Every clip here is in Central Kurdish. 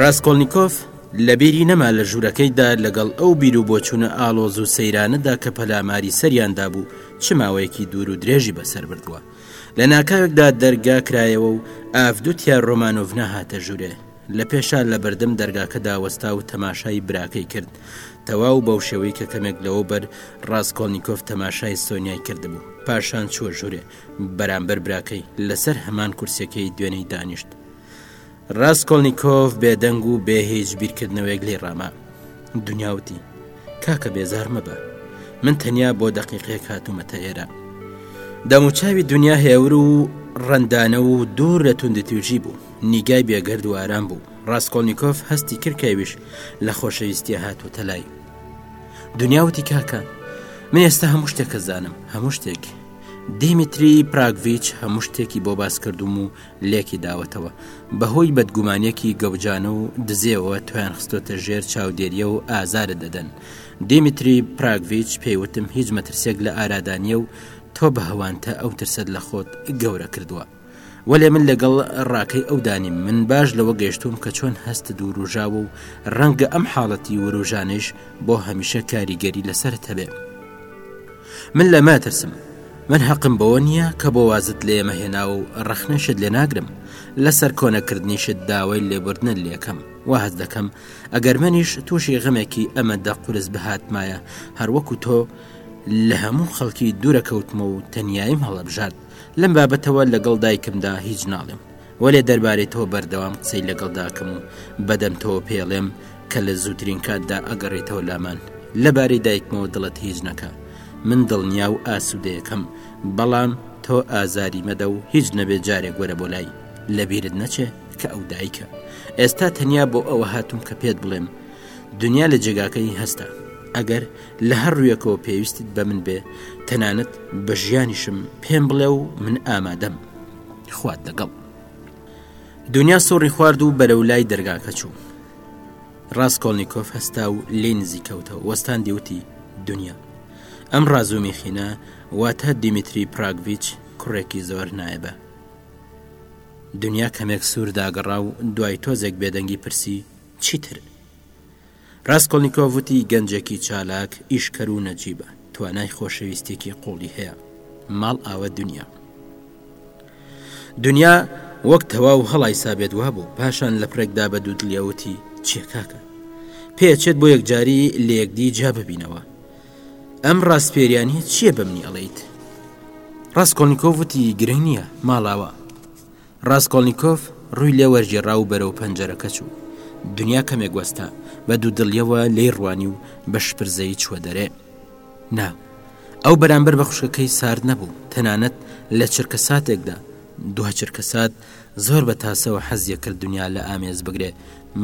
ڕاستکۆلنییکۆف لەبیری نەما لە ژوورەکەیدا لەگەڵ ئەو بیر و بۆچوونە ئاڵۆز و سەیرانەدا کە پەلاماری سەریاندا بوو چ ماوەیەکی دوور و درێژی بەسەر بردووە لە ناکاوێکدا دەرگا کرایەوە و ئافدوتیا ڕۆمانۆڤنا هاتە ژوورێ لە پێشا لە بەردەم دەرگاکەدا وەستا و تەماشای براکەی کرد تەواو بەو شێوەی کە کەمێک لەوە بەر ڕاستکۆلنییکۆف تەماشای سۆنیای کردبوو پاشان چووە ژورێ بەرامبەر براکەی لەسەر هەمان کورسەکەی دوێنەی دانیشت ڕاستکۆلنییکۆف بێدەنگ و بێ هیچ بیرکردنەوەیەک لی ڕامە دنیاوتی کاکە بێزار مەبە من تەنیا بۆ دەقیقێک هاتوومەتە ئێرە دەموچاوی دنیا هێور و ڕەندانە و دوور لە توندتیژی بوو نیگای بێگەرد و ئارام بوو ڕاستکۆلنییکۆف هەستی کرد کەویش لە خۆشەویستیە هاتووتە لای دنیاوتی کاکە من ئێستا هەموو شتێکە زانم هەموو شتێک دیمیتری پراگڤچ هەموو شتێکی بۆ باس کردوم و لێکی داوەتەوە بەهۆی بەدگومانیەکی گەوجانە و دزێەوە تویان خستۆتە ژێر چاودێریە و ئازارت دەدەن دیمیتری پراگڤچ پێیوتم هیچ مەترسێک لە ئارادانە و تۆ بە هەوانتە ئەو ترسەت لە خۆت گەورە کردووە وەلێ من لەگەڵ ڕاکەی ئەودا نیم من باش لەوە گەشتوم کە چۆن هەست دووروژاوە و ڕەنگە ئەم حاڵەتی وروژانش بۆ هەمیشە کاریگەری لەسرت هەبێ من لە ماترسم من هەقم بەوە نییە کە بۆ وازت لێمە هێناوە و ڕەخنەشت لێ ناگرم لەسەر کۆنەکردنیشت داوای لێبوردنە لەکەم واهز دەکەم ئەگەر منیش تووشی غەمێکی ئەمە دە قرس بهاتمایە هەروەکو تۆ لە هەموو خەڵکی دوورە کەوتمە و تەنیاییم هەڵەبژارد لەم بابەتەوە لەگەڵ دایکمدا هیچ ناڵێم وەلێ دەربارەی تۆ بەردەوام قسەی لەگەڵ داکەم و بەدەم تۆوە پێڵێم کە لە زووترین کاتدا ئەگەڕێتەوە لامان لەبارەی دایکمەوە دڵت هیچ نەکە من دڵنیا و ئاسوودەیەکەم بەڵام تۆ ئازاری مەدە و هیچ نەبێ جارێک وەرە بۆ لای لەبیرت نەچێ کە ئەو دایکە ئێستا تەنیا بۆ ئەوە هاتووم کە پێت بڵێم دنیا لە جێگاکەی هەستە ئەگەر لە هەر ڕویەکەوە پێویستت بە من بێ تەنانەت بە ژیانیشم پێم بڵێ و من ئامادەم خوات لەگەڵ دنیا سۆڕی خوارد و بەرەو لای دەرگاکە چوو ڕاستکۆلنییکۆف هەستا و لێ نزی کەوتەوە وەستان دیوتی دنیا ئەم ڕازومی خینە واتە دیمیتری پراگڤچ کوڕێکی زۆر نایبە دنیا کەمێک سوور داگەڕا و دوای تۆزێک بێدەنگی پرسی چیتر ڕاسکۆلنیکۆڤ وتی، گەنجێکی چالاک، ئیشکەر و نەجیبە. توانای خۆشەویستییەکی قووڵی هەیە. ماڵ ئاوە دونیا. دونیا وەک تەواو هەڵایسا بێت وا بوو، پاشان لە پڕێکدا بە دوودڵییە وتی، چییە کاکە؟ پێیەچێت بۆ یەکجاری لە یەکدی جیا ببینەوە. ئەم ڕاسپێرییانە چییە بە منی ئەڵێیت؟ ڕاسکۆلنیکۆڤ وتی، گرنگ نییە، ماڵ ئاوە. ڕاسکۆڵنیکۆف ڕووی لێ وەرگێڕا و بەرەو پەنجەرەکە چوو. دنیا کەمێک وەستا، بە دوودڵییەوە لێی ڕوانی و بە شپرزەیی چووە دەرێ. نا، ئەو بەرامبەر بە خوشکەکەی سارد نەبوو، تەنانەت لە چرکەساتێکدا، دوا چرکەسات، زۆر بە تاسەوە حەزی کرد دنیا لە ئامێز بگرێ،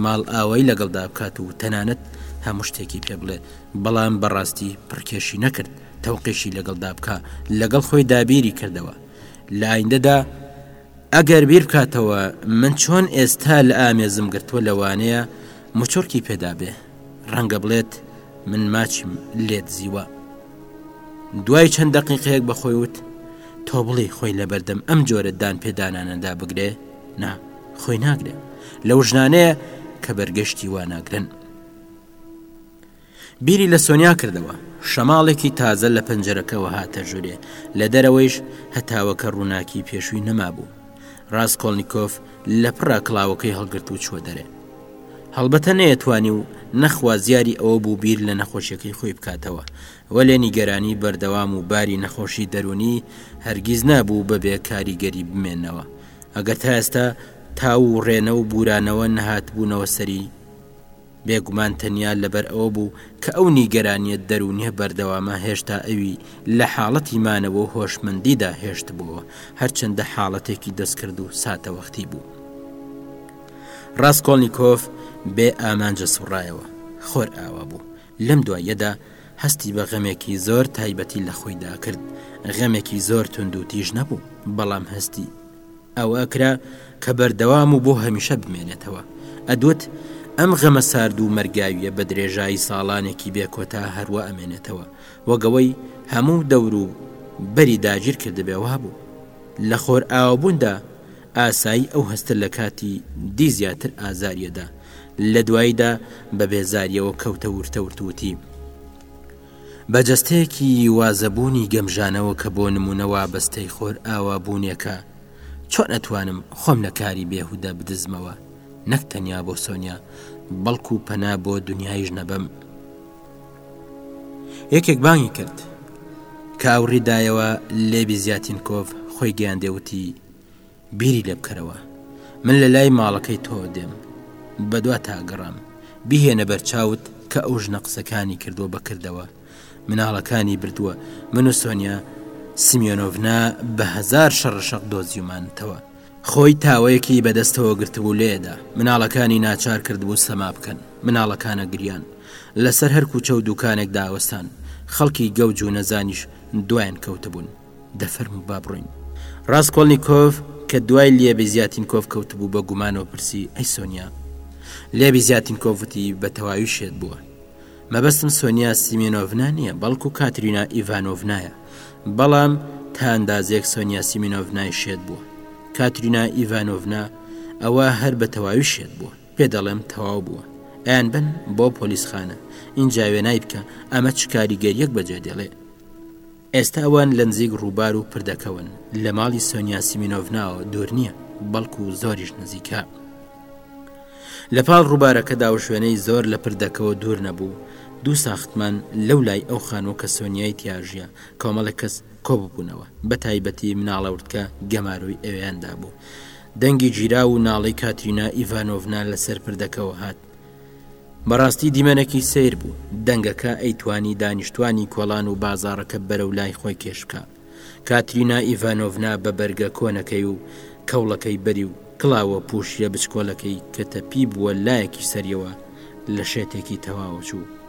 ماڵئاوایی لەگەڵدا بکات و تەنانەت هەموو شتێکی پێ بڵێ، بەڵام بەڕاستی پڕکێشی نەکرد تەوقیشی لەگەڵدا بکا، لەگەڵ خۆیدا بیری کردەوە. لە ئایندەدا ئەگەر بیر بکاتەوە من چۆن ئێستا لە ئامێزم گرتووە لەوانەیە مچۆرکی پێدابێ ڕەنگە بڵێت من ماچیم لێت زیوە دوای چەند دەقیقەیەک بەخۆی وت تۆ بڵێ خۆی لە بەردەم ئەم جۆرە دان پێدانانەدا بگرێ نا خۆی ناگرێ لەو ژنانەیە کە بەرگەشتی واناگرن بیری لە سۆنیا کردەوە. شەماڵێکی تازە لە پەنجەرەکەوە هاتە ژوورێ، لە دەرەوەیش هەتاوەکە ڕووناکیی پێشووی نەمابوو. ڕاسکۆڵنیکۆف لە پڕا کڵاوەکەی هەڵگرت و چووە دەرێ. هەڵبەتە نەیەتوانی و نە خوازیاری ئەوە بوو بیر لە نەخۆشییەکەی خۆی بکاتەوە، وەلێ نیگەرانیی بەردەوام و باری نەخۆشیی دەروونیی هەرگیز نابوو بەبێ کاریگەری بمێنەوە. ئەگەر تا ئێستا تاو و ڕێنە و بوورانەوە نەهاتبوونەوە سەری، بێگومان تەنیا لەبەر ئەوە بوو کە ئەو نیگەرانییە دەروونییە بەردەوامە هێشتا ئەوی لە حاڵەتی مانەوە و هۆشمەندیدا هێشتبووەوە، هەرچەندە حاڵەتێکی دەستکرد و ساتەوەختی بوو. ڕاسکۆڵنیکۆف بێ ئامانجە سووڕایەوە. خۆرئاوا بوو. لەم دواییەدا هەستی بە غەمێکی زۆر تایبەتی لە خۆیدا کرد، غەمێکی زۆر توند و تیژ نەبوو، بەڵام هەستی. ئەوە ئەکرا کە بەردەوام و بۆ هەمیشە بمێنێتەوە. ئەدوت، ئەم غەمە سارد و مەرگاوییە بە درێژایی ساڵانێکی بێ کۆتا هەر وا ئەمێنێتەوە، وەک ئەوەی هەموو دەور و بەری داگیر کردبێ. وا بوو لە خۆرئاوابووندا ئاسایی ئەو هەستە لە کاتی دی زیاتر ئازاری ئەدا. لە دواییدا بە بێزارییەوە کەوتە ورتە ورت وتی. بە جەستەیەکی وازەبوونی گەمژانەوە کە بۆ نموونە وابەستەی خۆرئاوابوونێکە، چۆن ئەتوانم خۆم لە کاری بێهودە بدزمەوە، نەک تەنیا بۆ سۆنیا، بەڵکو پەنا بۆ دونیایش نەبەم؟ یەکێک بانگی کرد. کە ئاوڕی دایەوە، لێڤی زیاتینکۆڤ خۆی گەیاندێ وتی. بیری لێ بکەرەوە. من لە لای ماڵەکەی تۆ دێم. بە دوات ئەگەڕام. بیهێنە بەر چاوت کە ئەو ژنە قسەکانی کردووە بە کردەوە. مناڵەکانی بردووە. من و سۆنیا سمیۆنۆڤنا بە هەزار شەڕ و شەق دۆزیومانتەوە. خۆی تاوەیەکی بە دەستەوە گرتبوو لێدا. مناڵەکانی ناچار کردبوو سەما بکەن. مناڵەکانە گریان. لە سەر هەر کووچە و دووکانێک داوەستان. خەڵکی گەوج و نەزانیش دوایان کەوتبوون. دەفەرموو با بڕۆین. ڕاسکۆڵنیکۆف کە دوای لێبی زیاتینکۆف کەوتبوو بە گومانەوە پرسی، ئەی سۆنیا؟ لێبی زیاتینکۆف وتی، بە تەواوی شێت بووە. مەبەستم سۆنیا سیمێنۆڤنا نییە، بەڵکو کاترینا ئیڤانۆڤنایە. بەڵام تا ئەندازەیەک سۆنیا سیمێنۆڤنای شێت بووە. کاترینا ئیڤانۆڤنا ئەوە هەر بە تەواوی شێت بووە. پێ دەڵێم تەواو بووە. ئەیانبەن بۆ پۆلیسخانە. ئینجا وێنای بکە ئەمە چ کاریگەرییەک بەجێ دێڵێ. ئێستا ئەوان لە نزیک ڕووبار و پردەکەون، لە ماڵی سۆنیا سیمینۆڤناوە دوور نییە، بەڵکو زۆریش نزیکە. لە پاڵ ڕووبارەکەدا و شوێنەی زۆر لە پردەکەوە دوور نەبوو، دوو ساختمان لەو لای ئەو خانووە کە سۆنیای تیا ژیا، کۆمەڵێک کەس کۆ ببوونەوە، بە تایبەتی مناڵە وردکە گەمارۆی ئەوێیان دابوو. دەنگی گیراو و ناڵەی کاترینا ئیڤانۆڤنا لە سەر پردەکەوە هات. بەڕاستی دیمەنەکی سەیر بوو دەنگەکە ئەیتوانی دانیشتوانی کۆڵان و بازاڕەکە بەرەو لای خۆی کێش بکا کاترینا ئیڤانۆڤنا بە بەرگە کۆنەکەی و کەوڵەکەی بەری و کڵاوە پوشیە بچکۆلەکەی کە تەپی بووە لایەکی سەریەوە لە شێتێکی تەواوەت و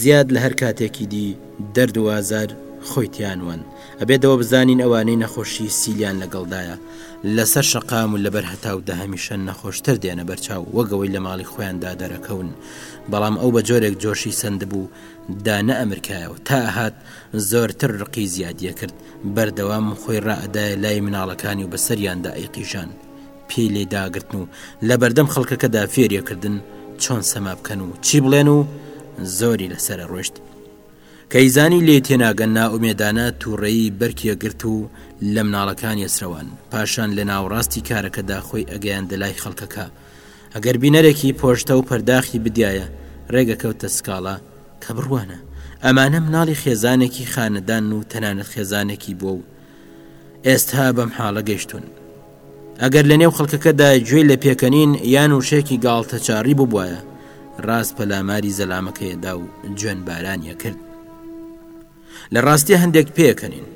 زیاد لە هەر کاتێکی دی دەرد و ئازار خۆی تیانوەن ئەبێت ئەوە بزانین ئەوانەی نەخۆشی سیلیان لەگەڵدایە لەسەر شەقام و لەبەر هەتاو دە هەمیشە نەخۆشتر دێنە بەرچاو وەک ئەوەی لە ماڵی خۆیان دادەرەکەون بەڵام ئەو بە جۆرێک جۆشی سندبوو دا نە ئەمرکایەوە تا ئەهات زۆرتر ڕقی زیادیە کرد بەردەوام خۆی ڕائەدایە لای مناڵەکانی و بەسەریاندا ئەیقیژاند پێی لێ داگرتن و لەبەردەم خەڵکەکەدا فێریە کردن چۆن سەما بکەن و چی بڵێن و زۆری لەسرە ڕۆشت کەیزانی لێ تێناگەن ناومێدانە تووڕێی بەرکیە گرت و لە مناڵەکانی ئەسرەوان پاشان لە ناوڕاستی کارەکەدا خۆی ئەگەیان دەلای خەڵکەکە ئەگەر بینەرێکی پۆشتە و پەرداخی بدایە ڕێگەکەوتە سکاڵا کە بڕوانە ئەمانە مناڵی خێزانێکی خانەدان و تەنانەت خێزانێکی بۆ و ئێستا بەم حاڵە گەشتون ئەگەر لە نێو خەڵکەکەدا گوێی لە پێکەنین یان وشەیەکی گاڵتەچڕی ببوایە ڕاست پەلاماری زەلامەکەیەدا و جوێن بارانیە کرد لە ڕاستیە هەندێک پێکەنین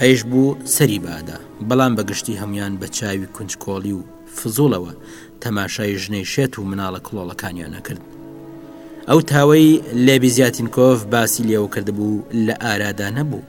هەیش بوو سەری بادا بەڵام بەگشتی هەموان بە چاوی کونجکۆڵی و فزوڵەوە تەماشای ژنەی شێت و مناڵە کڵۆڵەکانیان نەکرد ئەو تاوەی لێبی زیاتینکۆف باسی لێوە کردبوو لە ئارادا نەبوو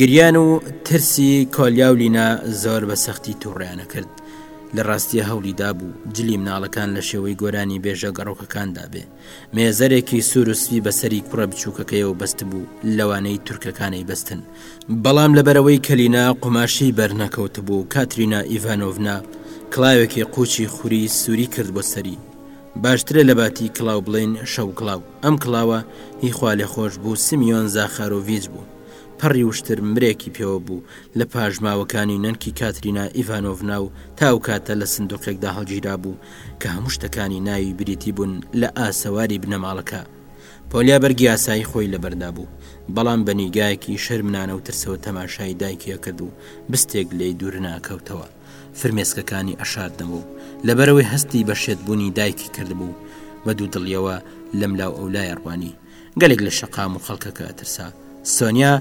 گریان و ترسی کۆلیاو لینا زۆر بە سەختی تووڕیانە کرد لە ڕاستیە هەوڵی دابوو جلی مناڵەکان لە شێوەی گۆرانی بێژە گەڕۆکەکاندا بێ مێزەرێکی سوروسوی بەسەری کوڕە بچووکەکەیەوە بەست بوو لەوانەی تورکەکانی بەستن بەڵام لەبەرەوەی کەلینا قوماشی بەرنەکەوت بوو کاترینا ئیڤانۆڤنا کڵاوێکی قوچی خوری سووری کرد بۆ سەری باشترە لەباتی کڵاو بڵێین شەو کڵاو ئەم کڵاوە هی خوالێخۆش بوو سمیۆن زاخارۆڤیچ بوو پەڕی وشتر مرێکی پێوە بوو لە پاژماوەکانی نەنکی کاترینا ئیڤانۆڤنا و تا ئەو کاتە لە سندوقێکدا هەڵگیرا بوو کە هەموو شتەکانی ناوی بریتی بوون لە ئاسەواری بنەماڵەکە پۆلیا بەرگی ئاسایی خۆی لەبەردا بوو بەڵام بە نیگایەکی شەرمنانە و ترسەوە تەماشای دایکی ئەکرد و بستێک لێی دوور ناکەوتەوە فرمێسکەکانی ئەشاردنەوە و لەبەرئەوەی هەستی بە شێتبوونی دایکی کردبوو، بە دوودڵییەوە لەملاو ئەولای ئەڕوانی. گەلێک لە شەقام و خەڵکەکە ئەترسا. سۆنیا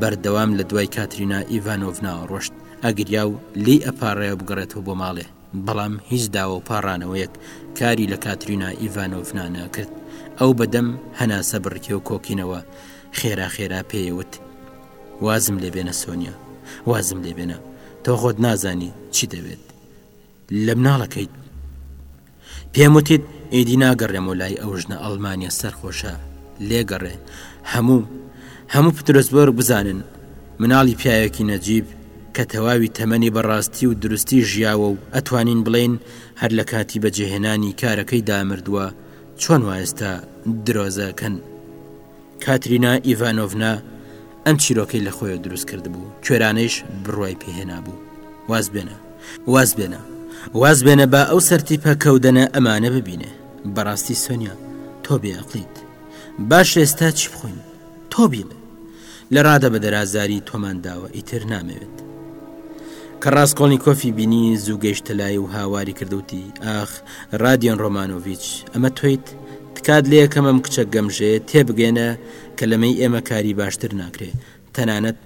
بەردەوام لە دوای کاترینا ئیڤانۆڤنا ئەڕۆشت، ئەگریا و لێی ئەپاڕایا بگەڕێتەوە بۆ ماڵێ، بەڵام هیچ داوا و پاڕانەوەیەک کاری لە کاترینا ئیڤانۆڤنا نەئەکرد. ئەو بەدەم هەناسە بڕکێ و کۆکینەوە خێرا خێرا پێیەوت. وازم لێ بێنە سۆنیا وازم لێ بێنە تۆ خۆت نازانی چی دەوێت لە مناڵەکەیت پێم وتیت ئیدی ناگەڕێم و لای ئەو ژنە ئەڵمانیا سەرخۆشە لێگەڕێ هەموو هەموو پترۆسبۆر بزانن مناڵی پیاوێکی نەجیب کە تەواوی تەمەنی بەڕاستی و درستی ژیاوە و ئەتوانین بڵین هەر لە کاتی بەجێهێنانی کارەکەی دامردووە چۆن وایستا درۆزەکەن کاترینا ئیڤانۆڤنا ئەم چیرۆکەی لە خۆیەوە دروست کردبوو کوێرانەیش بڕوای پێهێنابوو واز بێنە واز بێنە واز بێنە با ئەو سەرتیپە کەودەنە ئەمانە ببینێ بەڕاستی سۆنیا تۆ بێعقلیت باش ئێستا چی بخۆین تۆ بیڵێ لە ڕادە بە دەرازاری تۆمان داوە ئیتر نامەوێت کە ڕاستکۆڵنی کۆفی بینی زوو گەیشتە لای و هاواری کردوتی ئاخ رادیۆن ڕۆمانۆڤچ ئەمە تویت تکات لێ ئەکەم ئەم کچە گەمژەیە تێبگەیەنە کە لەمەی ئێمە کاری باشتر ناکرێ تەنانەت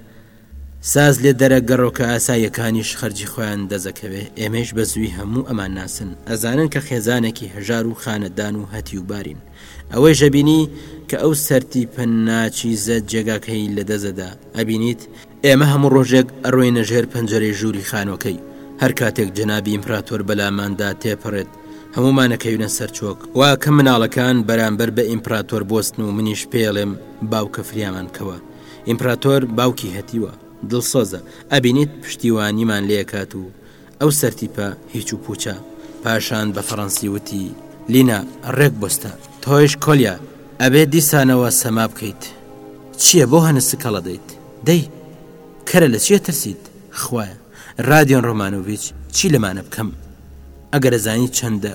ساز لێ دەرە گەڕۆکە ئاسا یەکانیش خەرجی خۆیان دەزەکەوێ ئێمەیش بە زووی هەموو ئەمان ناسن ئەزانن کە خێزانێکی هەژار و خانەدان و هەتی و بارین ئەوەی ژەبینی کە ئەو سەرتی پەنناچیزە جێگاکەی لە دەزەدا ئەبینیت ئێمە هەموو ڕۆژێک ئەڕۆینە ژێر پەنجەرەی ژووری خانووەکەی، هەر کاتێک جەنابی ئیمپراتۆر بەلاماندا تێپەڕێت، هەموومان ئەکەوینە سەر چۆک، وا کە مناڵەکان بەرامبەر بە ئیمپراتۆر بۆستن و منیش پێیەڵێم باوکە فریامان کەوە، ئیمپراتۆر باوکی هەتیوە، دڵسۆزە، ئەبینیت پشتیوانیمان لێ ئەکات و ئەو سەرتیپە هیچ و پووچە. پاشان بە فەڕەنسی وتی، لینا، ڕێک بوستە، تۆیش کۆلیا، ئەبێ دیسانەوە سەما بکەیت. چییە بۆ هەنە سکەڵە دەیت؟ دەی، کەرە لە چی ئەترسیت؟ خوایە، ڕادیۆن ڕۆمانۆڤیچ چی لەمانە بکەم؟ ئەگەر ئەزانی چەندە.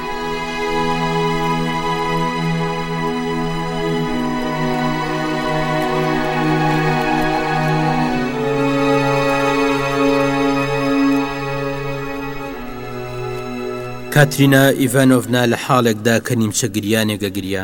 کاترینا ئیڤانۆڤنا لە حاڵێکدا کە نیمچە گریانێک ئەگریا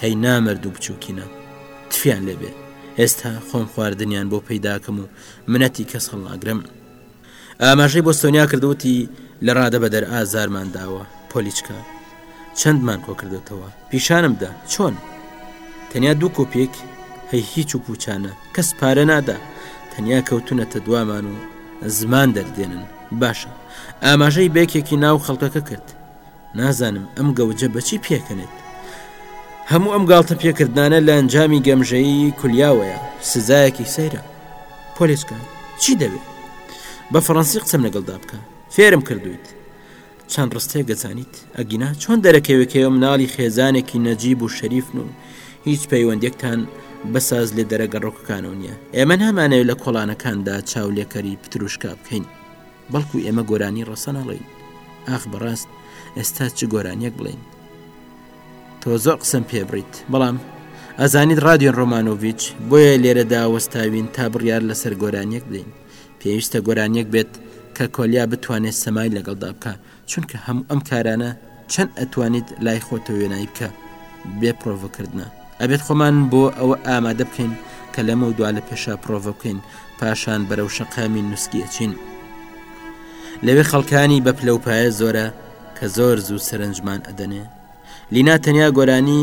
هەی نامەرد و بچووکینە تفیان لێبێ ئێستا خۆم خواردنیان بۆ پەیداکەم و منەتی کەس هەڵناگرم ئاماژەی بۆ سۆنیا کردوتی لە ڕادە بە دەر ئازارمان داوە پۆلیچکە چەندمان کۆ کردوتەوە پیشانمدا چۆن تەنیا دوو کۆپێک هەی هیچ و پوچانە کەس پارە نادا تەنیا کەوتونەتە دوامان و زمان دەردێنن باشە ئاماژەی بێکێکی ناو خەڵکەکە کرد نازانم ئەم گەوجە بەچی پێکەنێت. هەموو ئەم گاڵتە پێکردانە لە ئەنجامی گەمژەیی کولیاوەیە سزایەکی سەیرە پۆلیسکە چی دەوێت بە فەڕەنسی قسەم لەگەڵدا بکە فێرم کردویت چەند ڕستێک دەزانیت ئەگینا چۆن دەرەکەوێکەوە مناڵی خێزانێکی نەجیب و شەریفن و هیچ پەیوەندێکتان بەساز لێ دەرەگەڕۆکەکانەوە نیە ئێمە نامانەوێت لە کۆڵانەکاندا چاولێکەری پتروشکا بکەین بەڵکو ئێمە گۆرانی ڕەسەن ئەڵێین ئاخ بەڕاست ئێستا چ گۆرانیەک بڵین تۆ زۆر قسم پێ بڕیت بەڵام ئەزانیت رادیۆن ڕۆمانۆڤچ بۆیە لێرە داوەستاوین تا بڕیار لەسەر گۆرانیەک بدەین پێویستە گۆرانیەک بێت کە کۆلیا بتوانێت سەمای لەگەڵدا بکە چونکە هەموو ئەم کارانە چەند ئەتوانیت لای خۆتە وێنایی بکە بێ پرۆڤکردە ئەبێت خۆمان بۆ ئەوە ئامادە بکەین کە لەمە و دوا لە پێشا پرۆڤ بکەین پاشان بەرەو شەقامی نووسکیەچین لەوێ خەڵکانی بە پلەپایە زۆرە کە زۆر زوو سەرنجمان ئەدەنێ لینا تەنیا گۆرانی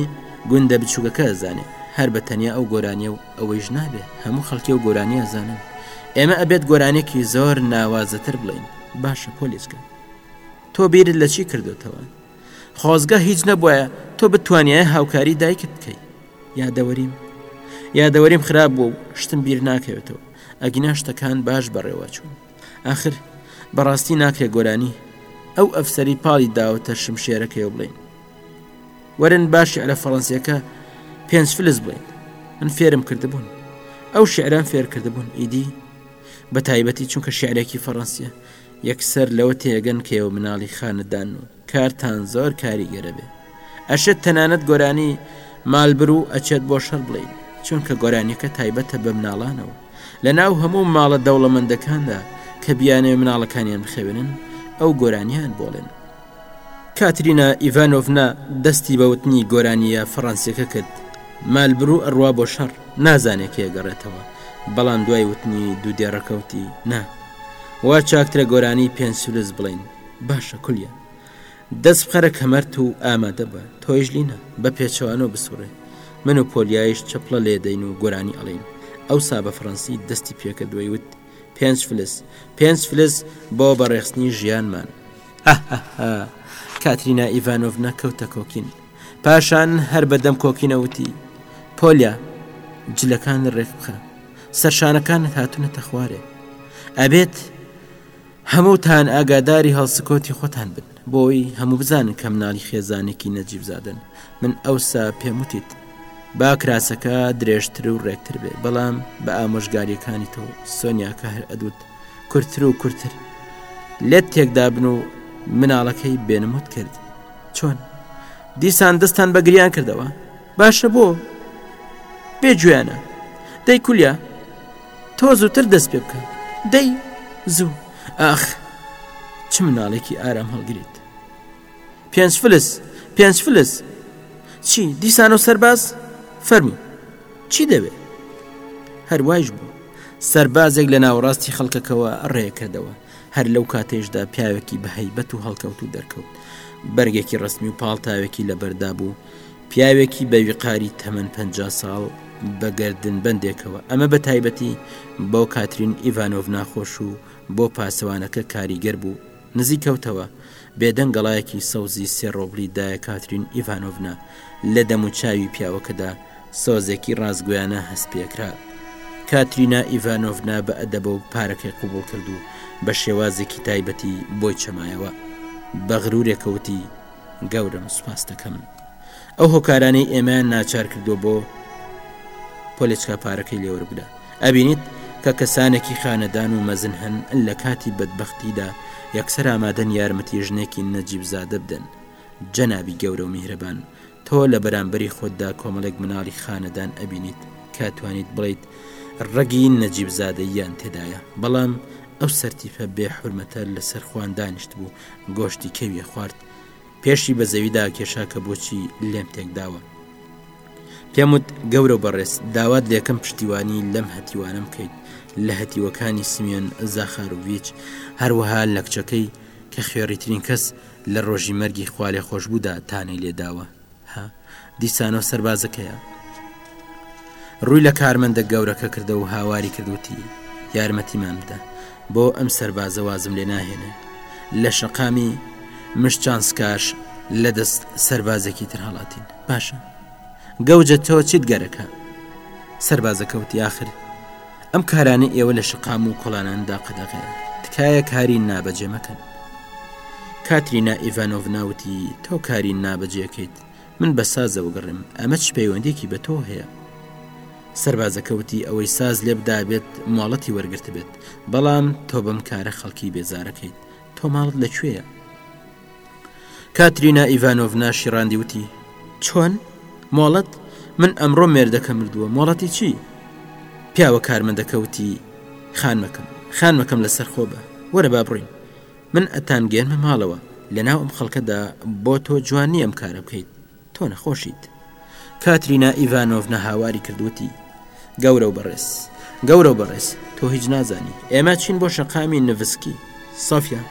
گوندە بچووکەکە ئەزانێ هەر بە تەنیا ئەو گۆرانیە و ئەوەیش نابێ هەموو خەڵکی و گۆرانی ئەزانن ئێمە ئەبێت گۆرانێکی زۆر ناوازەتر بڵین باشە پۆلیسکە تۆ بیرت لە چی کردوتەوە خۆزگە هیچ نەبواە تۆ بتوانایە هاوکاری دایکت بکەیت یادەوەریم یادەوەریم خراپ بوو شتم بیر ناکەوێتەوە ئەگینا شتەکان باش بەڕێوە چوون ئاخر بەڕاستی ناکرێ گۆرانی ئەو ئەفسەری پاڵی داوەتە شمشێرەکەی و بڵین وەرن با شعرە فەڕەنسیەکە پێنج فلس بڵین من فێرم کردبوون ئەو شعران فێرکردبوون ئیدی بە تایبەتی چونکە شعرێکی فەڕەنسیە یەکسەر لەوە تێگەن کەەوە مناڵی خانەدان و کارتان زۆر کاریگەرە بێ ئەشێت تەنانەت گۆرانی مالبر و ئەچێت بۆ شەر بڵین چونکە گۆرانیەکە تایبەتە بە مناڵانەوە لە ناو هەموو ماڵە دەوڵەمەندەکاندا کە بیانێ مناڵەکانیان بخەوێنن ئەو گۆرانیان بۆڵێن کاترینا ئیڤانۆڤنا دەستی بەوتنی گۆرانیە فەڕەنسیەکە کرد مالبرو ئەڕوا بۆ شەڕ نازانێت کێگەڕێتەوە بەڵام دوای وتنی دوو دێڕەکەوتی نا وا چاکترە گۆرانی پێنسولز بڵین باشە کولیا دەست بخەرە کەمەرت و ئامادە بە تۆیش لینە بە پێچەوانەوە بسوڕێ من و پۆلیایش چەپڵە لێدەین و گۆرانی ئەڵین ئەو سا بە فڕەنسی دەستی پێکە دوای وت پێنج فلس پێنج فلس بۆ بەڕێخستنی ژیانمان کاترینا ئیڤانۆڤ نەکەوتە کۆکین پاشان هەر بەدەم کۆکینەوتی پۆلیا جلەکان ڕێک بخە سەرشانەکانت هاتونەتە خوارێ ئەبێت هەمووتان ئاگاداری هەڵسوکەوتی خۆتان بن بۆی هەموو بزانن کە مناڵی خێزانێکی نەجیبزادن من ئەوسا پێم وتیت با کراسەکە درێژتر و ڕێکتر بێ بەڵام بە ئامۆژگاریەکانی تۆ سۆنیاکە هەر ئەدوت کورتتر و کورتتر لێت تێکدابن و مناڵەکەی بێنموت کرد چۆن دیسان دەستان بە گریان کردەوە باشە بۆ بێ گوێیانە دەیکولیا تۆ زووتر دەست پێ بکە دەی زوو ئاخ چ مناڵێکی ئارام هەڵگریت پێنج فلس پێنج فلس چی دیسان و سەرباز فەرمو چی دەوێت هەروایش بوو سربازێک لە ناوەڕاستی خەڵکەکەوە ڕێکەدەوە هەر لەو کاتێشدا پیاوێکی بەهیبەت و هەڵکەوت و دەرکەوت بەرگێکی ڕستمی و پاڵتاوێکی لەبەردا بوو پیاوێکی بە ویقاری تەمەن پ ساڵ بە گردن بەندێکەوە ئەمە بە تایبەتی بۆ کاترین ئیڤانۆڤ ناخۆش و بۆ پاسەوانەکە کاریگەر بوو نزی کەوتەوە بێدەنگ گەڵایەکی سەوزی سێڕۆبلی دایە کاترین ئیڤانۆڤنا لە دەموچاوی پیاوەکەدا سۆزێکی ڕازگویانە هەست پێکرا کاترینا ئیڤانۆڤنا بە ئەدەبە و پارەکەی قوبول کرد و بە شێوازێکی تایبەتی بۆی چەمایەوە بە غرورێکەوتی گەورەم سوپاست دەکەم ئەو هۆکارانەی ئێمەیان ناچار کردووە بۆ پۆلێچکا پارەکەی لێوەربگرە ئەبینیت کە کەسانێکی خانەدان و مەزن هەن لە کاتی بەدبختیدا یەکسەر ئامادەن یارمەتی ژنێکی نەجیبزادە بدەن جەنابی گەورە و میهرەبان تۆ لە بەرامبەری خۆتدا کۆمەڵێک مناڵی خانەدان ئەبینیت کاتوانیت بڵیت ڕەگی نەجیبزادەیان تێدایە بەڵام ئەو سەرتیفە بێ حرمەتە لەسەر خوان دانیشت بوو گۆشتی کەوی خوارد پێشی بە زەویدا کێشا کە بۆچی لێم تێکداوە پێم وت گەورە و بەڕێز داوات لێکم پشتیوانی لەم هەتیوانم بکەیت لە هەتیوەکانی سیمیۆن زاخاروڤچ هەروەها لە کچەکەی کە خوێڕیترین کەس لە ڕۆژی مەرگی خوالێ خۆشببوودا تانەی لێداوە هە دیسانەو سەربازەکەیە ڕووی لە کارمەندە گەورەکە کردە و هاواری کردوتی یارمەتیمان بدە بۆ ئەم سەربازە وازم لێ ناهێنێ لە شەقامی مشتانسکاش لە دەست سەربازێکی تر هەڵاتین باشە گەوجە تۆ چیت گەرەکە سەربازەکەوتی آخر ئەم کارانەی ئێوە لە شەقام و کۆڵاناندا قەدەغەیە تکایە کاری نابەجێ مەکەن کاترینا ئیڤانۆڤنا وتی تۆ کاری نابەجێکەیت من بە سازەوە گەڕێم ئەمە چ پەیوەندێکی بە تۆ هەیە سربازەکەوتی ئەوەی ساز لێبدا بێت ماڵەتی وەرگرت بێت بەڵام تۆ بەم کارە خەڵکی بێزارەکەیت تۆ ماڵت لەکوێیە کاترینا ئیڤانۆڤنا شیڕاندی وتی چۆن؟ مۆڵەت؟ من ئەمڕۆ مێردەکە مردووە مۆڵەتی چی؟ پیاوە کارمەندەکە وتی خانمەکەم خانمەکەم لەسەر خۆ بە وەرە با بڕین من ئەتان گێنمە ماڵەوە لە ناو ئەم خەڵکەدا بۆ تۆ جوان نییە ئەم کارە بکەیت تۆ نەخۆشیت. کاترینا ئیڤانۆڤنا هاواری کرد وتی، گەورە و بەڕێز، گەورە و بەڕێز، تۆ هیچ نازانی. ئێمە چین بۆ شەقامی نڤسکی. سۆفیا،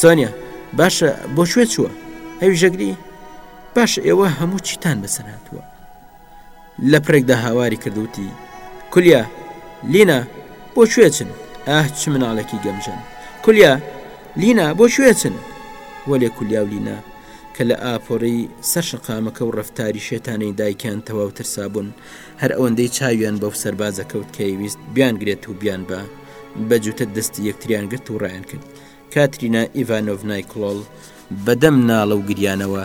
سۆنیا، باشە بۆ کوێ چووە؟ ئەوی ژەگری؟ باشە ئێوە هەموو چیتان بەسەر هاتووە؟ لە پڕێکدا هاواری کرد وتی، کولیا، لینا، بۆ کوێ چن؟ ئاه چ مناڵێکی گەمژەن. کولیا، لینا، بۆ کوێ چن؟ وەلێ کولیا و لینا، کە لە ئاپۆرەی سەر شەقامەکە و ڕەفتاری شێتانەی دایکیان تەواو ترسابوون، هەر ئەوەندەی چاویان بەو سەربازە کەوت کە ئەیویست بیانگرێت و بیانبا بە جووتت دەستی یەکتریان گرت و ڕایان کرد. کاترینا ئیڤانۆڤنای کڵۆڵ بە دەم ناڵە و گریانەوە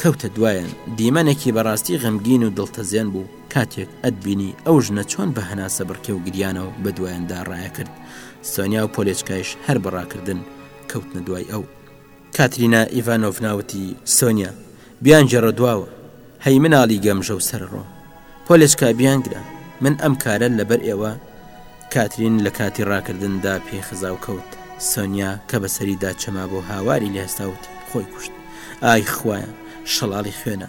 کەوتە دوایان، دیمەنێکی بەڕاستی غەمگین و دڵتەزێن بوو، کاتێک ئەتبینی ئەو ژنە چۆن بە هەناسەبڕکێ و گریانەوە بە دوایاندا ڕایەکرد، سۆنیا و پۆلێچکایش هەر بە ڕاکردن کەوتنە دوای ئەو. کاترینا ئیڤانۆڤنا وتی، سۆنیا، بیانگێڕە دواوە، هەی مناڵی گەمژە و سەرەڕۆ. پۆلێچکا بیانگرە، من ئەم کارە لەبەر ئێوە. کاترین لە کاتی ڕاکردندا پێی خزا و کەوت. سۆنیا کە بە سەریدا چەمابوو هاواری لێ هەستا و وتی، خۆی کوشت. ئای خوایە، شەڵاڵی خوێنە.